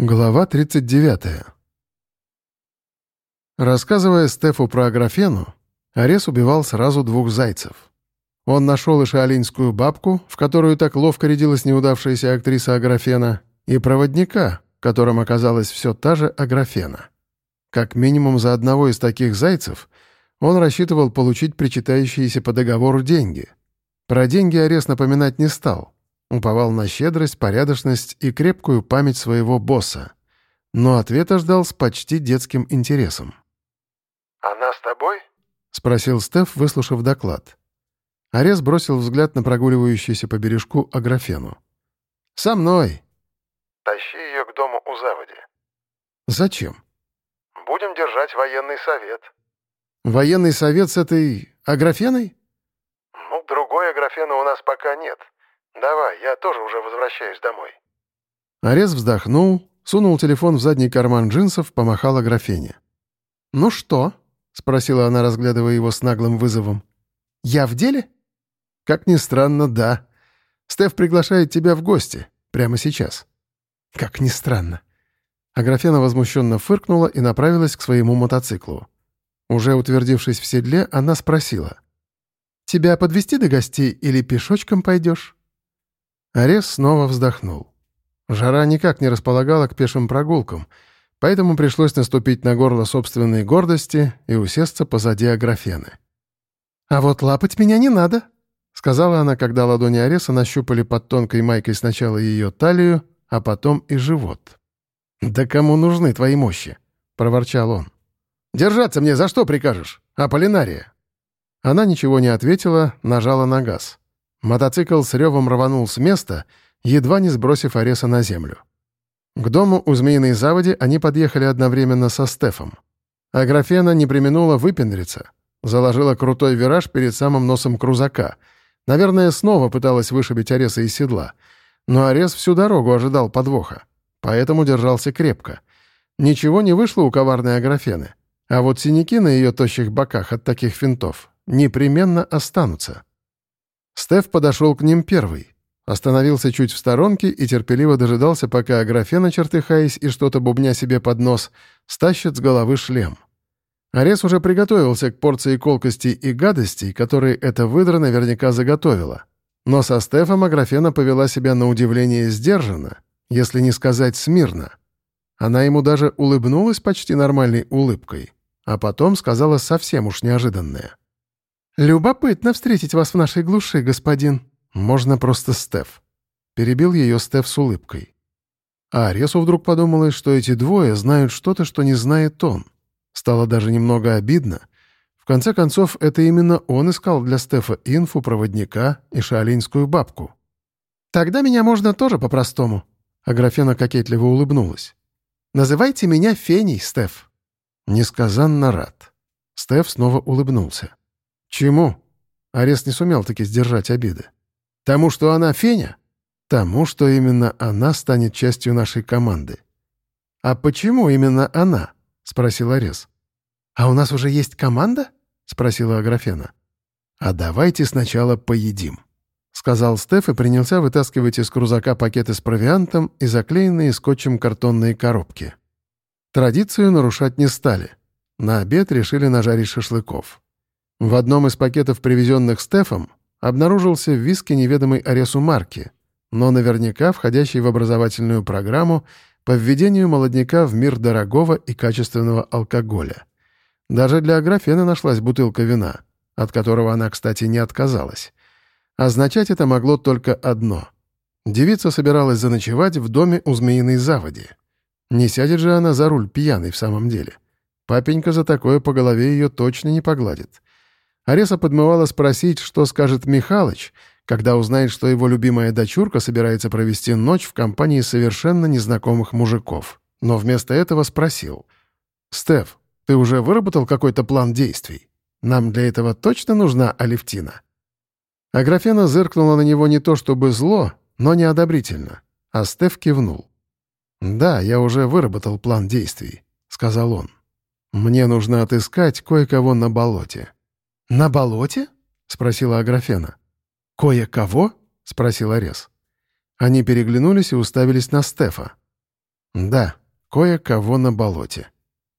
Глава 39. Рассказывая Стефу про Аграфену, Арес убивал сразу двух зайцев. Он нашел и шаолиньскую бабку, в которую так ловко рядилась неудавшаяся актриса Аграфена, и проводника, которым оказалась все та же Аграфена. Как минимум за одного из таких зайцев он рассчитывал получить причитающиеся по договору деньги. Про деньги Арес напоминать не стал — Уповал на щедрость, порядочность и крепкую память своего босса. Но ответа ждал с почти детским интересом. «Она с тобой?» — спросил Стеф, выслушав доклад. Арес бросил взгляд на прогуливающуюся по бережку Аграфену. «Со мной!» «Тащи ее к дому у заводи». «Зачем?» «Будем держать военный совет». «Военный совет с этой Аграфеной?» «Ну, другой Аграфены у нас пока нет. «Давай, я тоже уже возвращаюсь домой». Арес вздохнул, сунул телефон в задний карман джинсов, помахал графине. «Ну что?» — спросила она, разглядывая его с наглым вызовом. «Я в деле?» «Как ни странно, да. Стеф приглашает тебя в гости. Прямо сейчас». «Как ни странно». Аграфена возмущенно фыркнула и направилась к своему мотоциклу. Уже утвердившись в седле, она спросила. «Тебя подвести до гостей или пешочком пойдешь?» Арес снова вздохнул. Жара никак не располагала к пешим прогулкам, поэтому пришлось наступить на горло собственной гордости и усесться позади Аграфены. «А вот лапать меня не надо», — сказала она, когда ладони Ареса нащупали под тонкой майкой сначала ее талию, а потом и живот. «Да кому нужны твои мощи?» — проворчал он. «Держаться мне за что прикажешь, Аполлинария?» Она ничего не ответила, нажала на газ. Мотоцикл с ревом рванул с места, едва не сбросив Ареса на землю. К дому у Змеиной заводи они подъехали одновременно со Стефом. А Графена не применула выпендриться. Заложила крутой вираж перед самым носом крузака. Наверное, снова пыталась вышибить Ареса из седла. Но Арес всю дорогу ожидал подвоха. Поэтому держался крепко. Ничего не вышло у коварной Аграфены. А вот синяки на ее тощих боках от таких финтов непременно останутся. Стеф подошел к ним первый. Остановился чуть в сторонке и терпеливо дожидался, пока Аграфена, чертыхаясь и что-то бубня себе под нос, стащит с головы шлем. Арес уже приготовился к порции колкостей и гадостей, которые эта выдра наверняка заготовила. Но со Стефом Аграфена повела себя на удивление сдержанно, если не сказать смирно. Она ему даже улыбнулась почти нормальной улыбкой, а потом сказала совсем уж неожиданное. «Любопытно встретить вас в нашей глуши, господин». «Можно просто Стеф». Перебил ее Стеф с улыбкой. А Аресу вдруг подумалось, что эти двое знают что-то, что не знает он. Стало даже немного обидно. В конце концов, это именно он искал для Стефа инфу, проводника и шаолиньскую бабку. «Тогда меня можно тоже по-простому», — Аграфена кокетливо улыбнулась. «Называйте меня Феней, Стеф». Несказанно рад. Стеф снова улыбнулся. «Чему?» Арест не сумел таки сдержать обиды. «Тому, что она Феня?» «Тому, что именно она станет частью нашей команды». «А почему именно она?» — спросил Арес. «А у нас уже есть команда?» — спросила Аграфена. «А давайте сначала поедим», — сказал Стеф и принялся вытаскивать из крузака пакеты с провиантом и заклеенные скотчем картонные коробки. Традицию нарушать не стали. На обед решили нажарить шашлыков. В одном из пакетов, привезенных Стефом, обнаружился виски неведомой Аресу марки, но наверняка входящий в образовательную программу по введению молодняка в мир дорогого и качественного алкоголя. Даже для Аграфены нашлась бутылка вина, от которого она, кстати, не отказалась. Означать это могло только одно. Девица собиралась заночевать в доме у Змеиной заводи. Не сядет же она за руль пьяной в самом деле. Папенька за такое по голове ее точно не погладит. Ареса подмывала спросить, что скажет Михалыч, когда узнает, что его любимая дочурка собирается провести ночь в компании совершенно незнакомых мужиков. Но вместо этого спросил. «Стеф, ты уже выработал какой-то план действий? Нам для этого точно нужна Алевтина?» Аграфена зыркнула на него не то чтобы зло, но неодобрительно, а Стеф кивнул. «Да, я уже выработал план действий», — сказал он. «Мне нужно отыскать кое-кого на болоте». «На болоте?» — спросила Аграфена. «Кое-кого?» — спросил Арес. Они переглянулись и уставились на Стефа. «Да, кое-кого на болоте».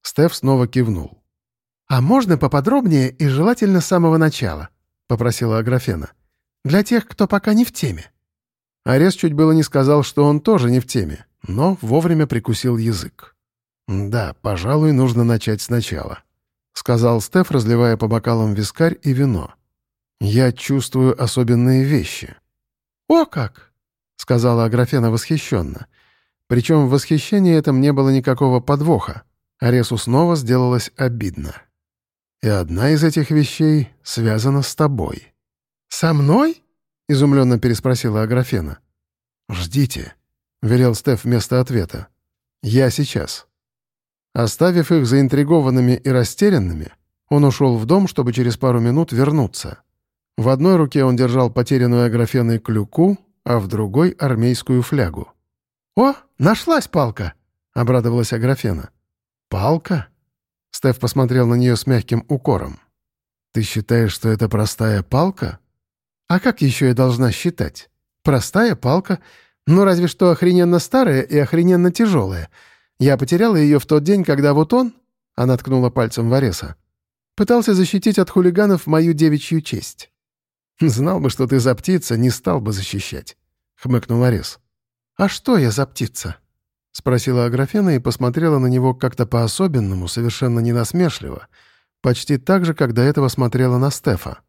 Стеф снова кивнул. «А можно поподробнее и желательно с самого начала?» — попросила Аграфена. «Для тех, кто пока не в теме». Арес чуть было не сказал, что он тоже не в теме, но вовремя прикусил язык. «Да, пожалуй, нужно начать сначала», — сказал Стеф, разливая по бокалам вискарь и вино. «Я чувствую особенные вещи». «О как!» — сказала Аграфена восхищенно. Причем в восхищении этом не было никакого подвоха. Аресу снова сделалось обидно. «И одна из этих вещей связана с тобой». «Со мной?» — изумленно переспросила Аграфена. «Ждите», — велел Стеф вместо ответа. «Я сейчас». Оставив их заинтригованными и растерянными, он ушел в дом, чтобы через пару минут вернуться. В одной руке он держал потерянную аграфеной клюку, а в другой — армейскую флягу. «О, нашлась палка!» — обрадовалась Аграфена. «Палка?» — Стеф посмотрел на нее с мягким укором. «Ты считаешь, что это простая палка?» «А как еще я должна считать? Простая палка, ну разве что охрененно старая и охрененно тяжелая — я потеряла ее в тот день, когда вот он, — она ткнула пальцем в Ареса, — пытался защитить от хулиганов мою девичью честь. «Знал бы, что ты за птица, не стал бы защищать», — хмыкнул Арес. «А что я за птица?» — спросила Аграфена и посмотрела на него как-то по-особенному, совершенно ненасмешливо, почти так же, как до этого смотрела на Стефа.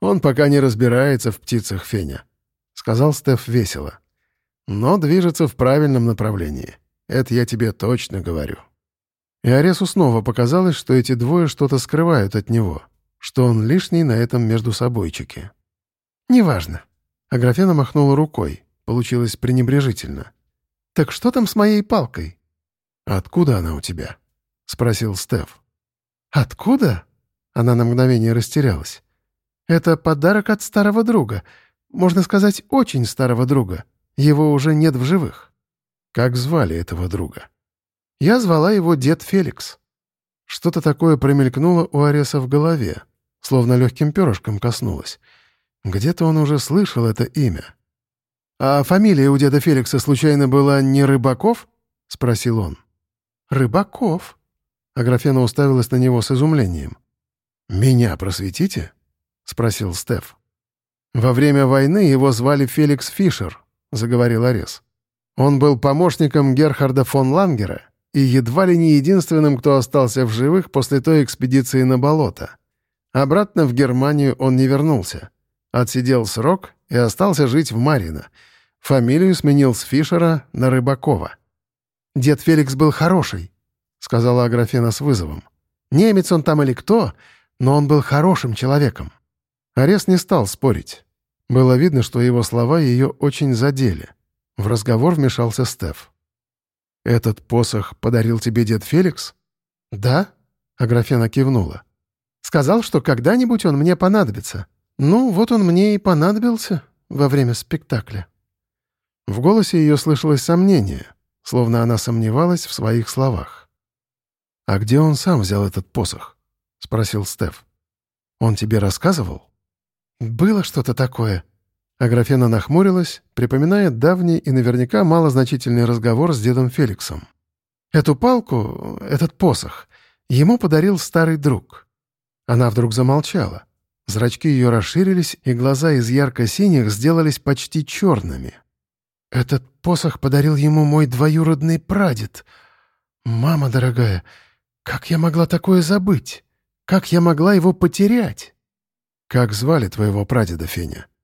«Он пока не разбирается в птицах, Феня», — сказал Стеф весело. «Но движется в правильном направлении». Это я тебе точно говорю». И Аресу снова показалось, что эти двое что-то скрывают от него, что он лишний на этом между собойчике. «Неважно». Аграфена махнула рукой. Получилось пренебрежительно. «Так что там с моей палкой?» «Откуда она у тебя?» — спросил Стеф. «Откуда?» — она на мгновение растерялась. «Это подарок от старого друга. Можно сказать, очень старого друга. Его уже нет в живых». Как звали этого друга? Я звала его дед Феликс. Что-то такое промелькнуло у Ареса в голове, словно легким перышком коснулось. Где-то он уже слышал это имя. «А фамилия у деда Феликса случайно была не Рыбаков?» — спросил он. «Рыбаков?» Аграфена уставилась на него с изумлением. «Меня просветите?» — спросил Стеф. «Во время войны его звали Феликс Фишер», — заговорил Арес. Он был помощником Герхарда фон Лангера и едва ли не единственным, кто остался в живых после той экспедиции на болото. Обратно в Германию он не вернулся. Отсидел срок и остался жить в Марино. Фамилию сменил с Фишера на Рыбакова. «Дед Феликс был хороший», — сказала Аграфена с вызовом. «Немец он там или кто, но он был хорошим человеком». Арест не стал спорить. Было видно, что его слова ее очень задели. В разговор вмешался Стеф. «Этот посох подарил тебе дед Феликс?» «Да», — Аграфена кивнула. «Сказал, что когда-нибудь он мне понадобится. Ну, вот он мне и понадобился во время спектакля». В голосе ее слышалось сомнение, словно она сомневалась в своих словах. «А где он сам взял этот посох?» — спросил Стеф. «Он тебе рассказывал?» «Было что-то такое», Аграфена нахмурилась, припоминая давний и наверняка малозначительный разговор с дедом Феликсом. «Эту палку, этот посох, ему подарил старый друг». Она вдруг замолчала. Зрачки ее расширились, и глаза из ярко-синих сделались почти черными. «Этот посох подарил ему мой двоюродный прадед. Мама дорогая, как я могла такое забыть? Как я могла его потерять?» «Как звали твоего прадеда, Феня?» —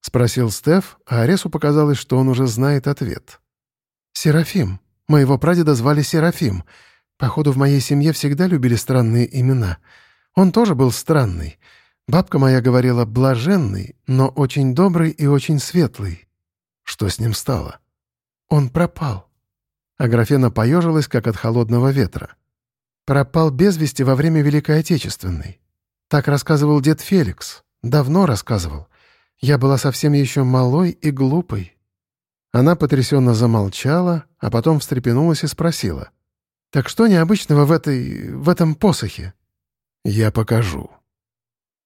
спросил Стеф, а Аресу показалось, что он уже знает ответ. «Серафим. Моего прадеда звали Серафим. Походу, в моей семье всегда любили странные имена. Он тоже был странный. Бабка моя говорила «блаженный», но очень добрый и очень светлый. Что с ним стало? Он пропал. Аграфена поежилась, как от холодного ветра. Пропал без вести во время Великой Отечественной. Так рассказывал дед Феликс. Давно рассказывал. Я была совсем еще малой и глупой». Она потрясенно замолчала, а потом встрепенулась и спросила. «Так что необычного в этой... в этом посохе?» «Я покажу».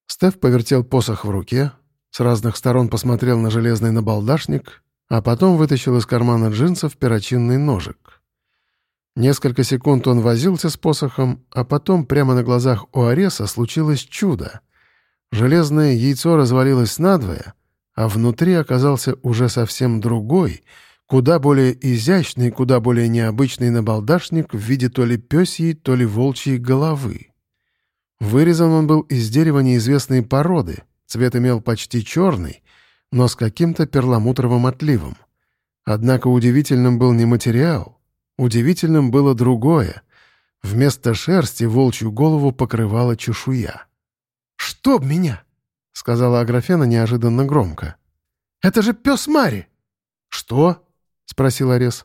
Стеф повертел посох в руке, с разных сторон посмотрел на железный набалдашник, а потом вытащил из кармана джинсов перочинный ножик. Несколько секунд он возился с посохом, а потом прямо на глазах у Ареса случилось чудо. Железное яйцо развалилось надвое, а внутри оказался уже совсем другой, куда более изящный, куда более необычный набалдашник в виде то ли пёсьей, то ли волчьей головы. Вырезан он был из дерева неизвестной породы, цвет имел почти черный, но с каким-то перламутровым отливом. Однако удивительным был не материал, удивительным было другое. Вместо шерсти волчью голову покрывала чешуя. «Чтоб меня!» — сказала Аграфена неожиданно громко. «Это же пес Мари!» «Что?» — спросил Арес.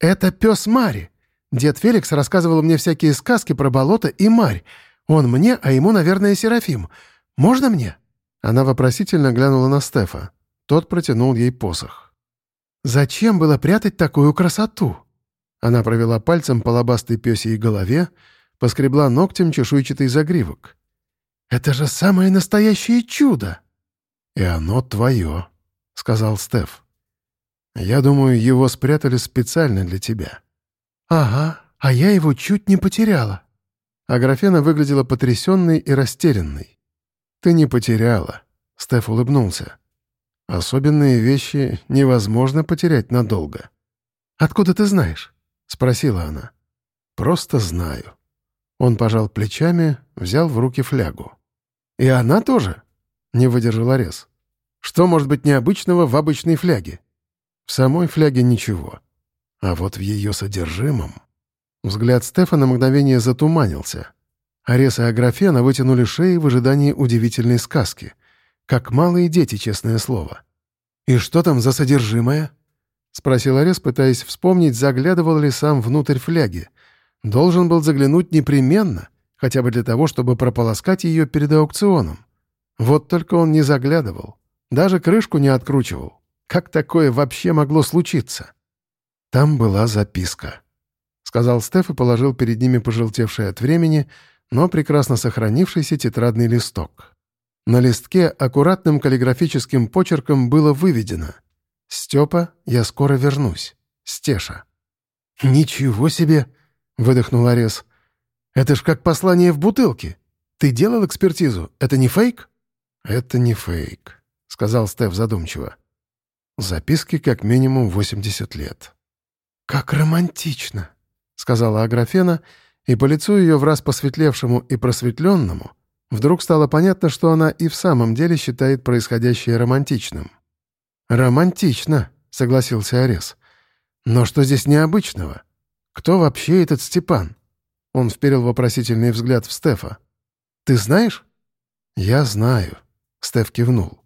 «Это пес Мари. Дед Феликс рассказывал мне всякие сказки про болото и Марь. Он мне, а ему, наверное, Серафим. Можно мне?» Она вопросительно глянула на Стефа. Тот протянул ей посох. «Зачем было прятать такую красоту?» Она провела пальцем по лобастой пёсей голове, поскребла ногтем чешуйчатый загривок. «Это же самое настоящее чудо!» «И оно твое», — сказал Стеф. «Я думаю, его спрятали специально для тебя». «Ага, а я его чуть не потеряла». Аграфена выглядела потрясенной и растерянной. «Ты не потеряла», — Стеф улыбнулся. «Особенные вещи невозможно потерять надолго». «Откуда ты знаешь?» — спросила она. «Просто знаю». Он пожал плечами, взял в руки флягу. «И она тоже?» — не выдержал Арес. «Что может быть необычного в обычной фляге?» «В самой фляге ничего. А вот в ее содержимом...» Взгляд Стефана мгновение затуманился. Арес и Аграфена вытянули шеи в ожидании удивительной сказки. Как малые дети, честное слово. «И что там за содержимое?» — спросил Арес, пытаясь вспомнить, заглядывал ли сам внутрь фляги. Должен был заглянуть непременно, хотя бы для того, чтобы прополоскать ее перед аукционом. Вот только он не заглядывал. Даже крышку не откручивал. Как такое вообще могло случиться? Там была записка сказал Стеф и положил перед ними пожелтевший от времени, но прекрасно сохранившийся тетрадный листок. На листке аккуратным каллиграфическим почерком было выведено «Степа, я скоро вернусь. Стеша». «Ничего себе!» — выдохнул Арес. «Это ж как послание в бутылке. Ты делал экспертизу? Это не фейк?» «Это не фейк», — сказал Стеф задумчиво. «Записки как минимум 80 лет». «Как романтично!» — сказала Аграфена, и по лицу ее в раз посветлевшему и просветленному вдруг стало понятно, что она и в самом деле считает происходящее романтичным. «Романтично», — согласился Арес. «Но что здесь необычного? Кто вообще этот Степан?» Он вперил вопросительный взгляд в Стефа. «Ты знаешь?» «Я знаю», — Стеф кивнул.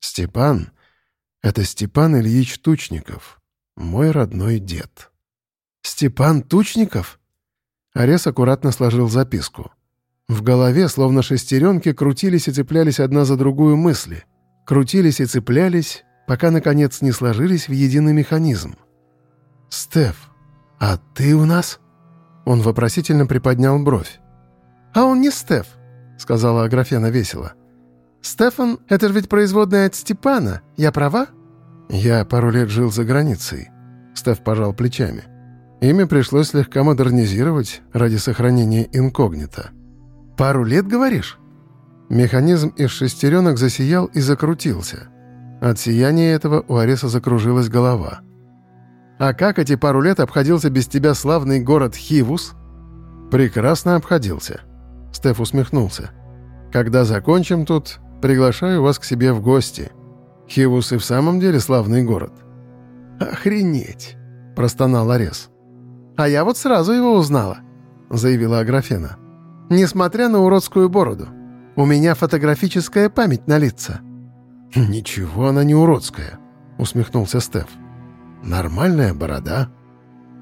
«Степан — это Степан Ильич Тучников, мой родной дед». «Степан Тучников?» Арес аккуратно сложил записку. В голове, словно шестеренки, крутились и цеплялись одна за другую мысли. Крутились и цеплялись, пока, наконец, не сложились в единый механизм. «Стеф, а ты у нас?» Он вопросительно приподнял бровь. «А он не Стеф», — сказала Аграфена весело. «Стефан — это же ведь производная от Степана. Я права?» «Я пару лет жил за границей», — Стеф пожал плечами. Имя пришлось слегка модернизировать ради сохранения инкогнито. «Пару лет, говоришь?» Механизм из шестеренок засиял и закрутился. От сияния этого у Ареса закружилась голова. «А как эти пару лет обходился без тебя славный город Хивус?» «Прекрасно обходился», — Стеф усмехнулся. «Когда закончим тут, приглашаю вас к себе в гости. Хивус и в самом деле славный город». «Охренеть!» — простонал Арес. «А я вот сразу его узнала», — заявила Аграфена. «Несмотря на уродскую бороду. У меня фотографическая память на лица». «Ничего она не уродская», — усмехнулся Стеф. «Нормальная борода».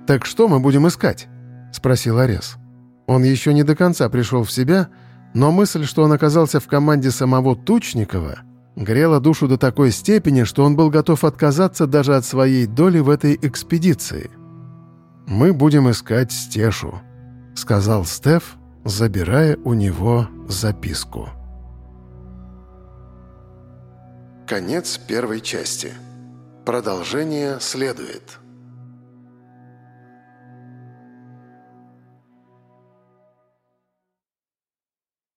«Так что мы будем искать?» — спросил Арес. Он еще не до конца пришел в себя, но мысль, что он оказался в команде самого Тучникова, грела душу до такой степени, что он был готов отказаться даже от своей доли в этой экспедиции. «Мы будем искать Стешу», — сказал Стеф, забирая у него записку. Конец первой части. Продолжение следует.